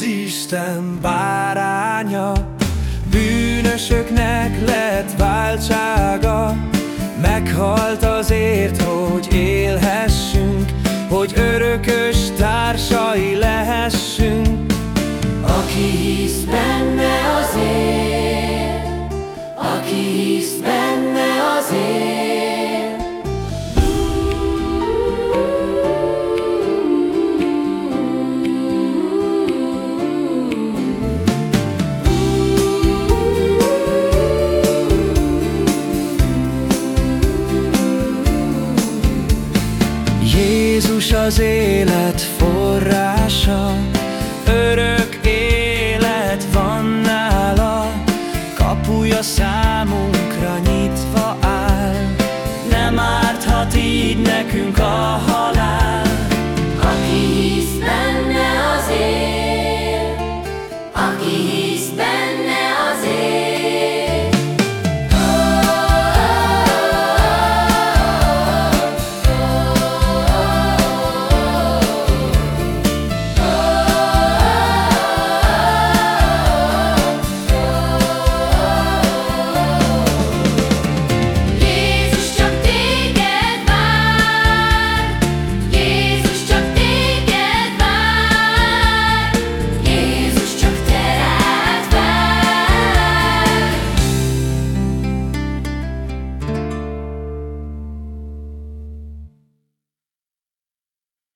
Isten báránya, bűnösöknek lett váltsága, meghalt azért, hogy élhessünk, hogy örökös társai lehessünk. Aki hisz benne az Jézus az élet forrása, örök élet van nála, kapuja számunkra nyitva áll, nem árthat így nekünk a halál. Aki hisz benne az él, aki hisz